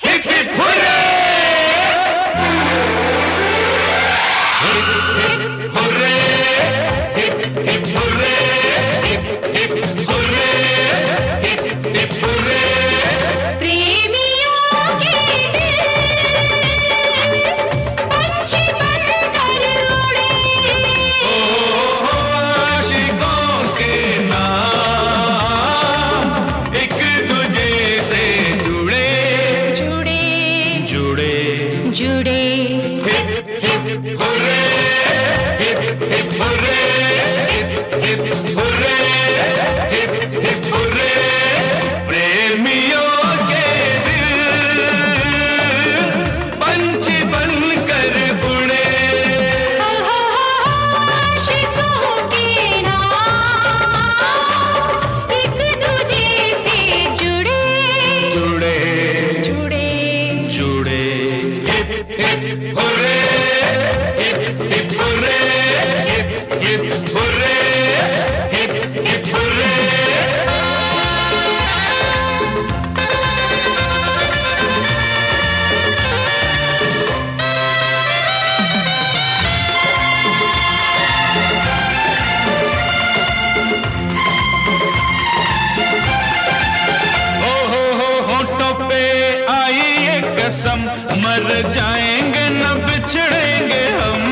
Hip hip hooray hip hip hooray hip, hip, hooray! Hip, hip, hooray! Hip, hip, मर जाएँगे न बिछड़ेंगे हम।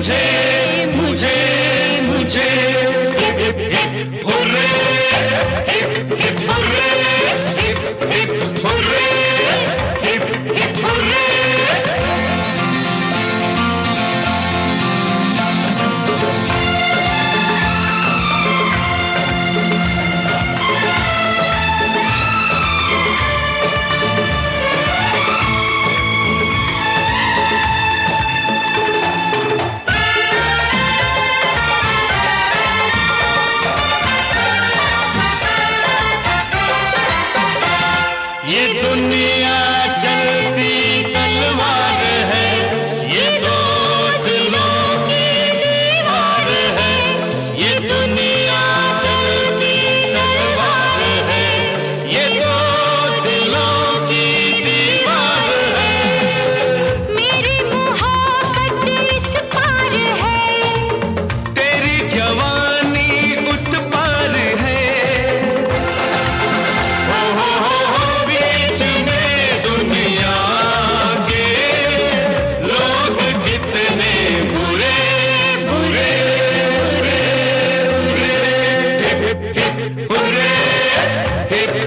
मुझे मुझे मुझे हुर्रे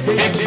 Big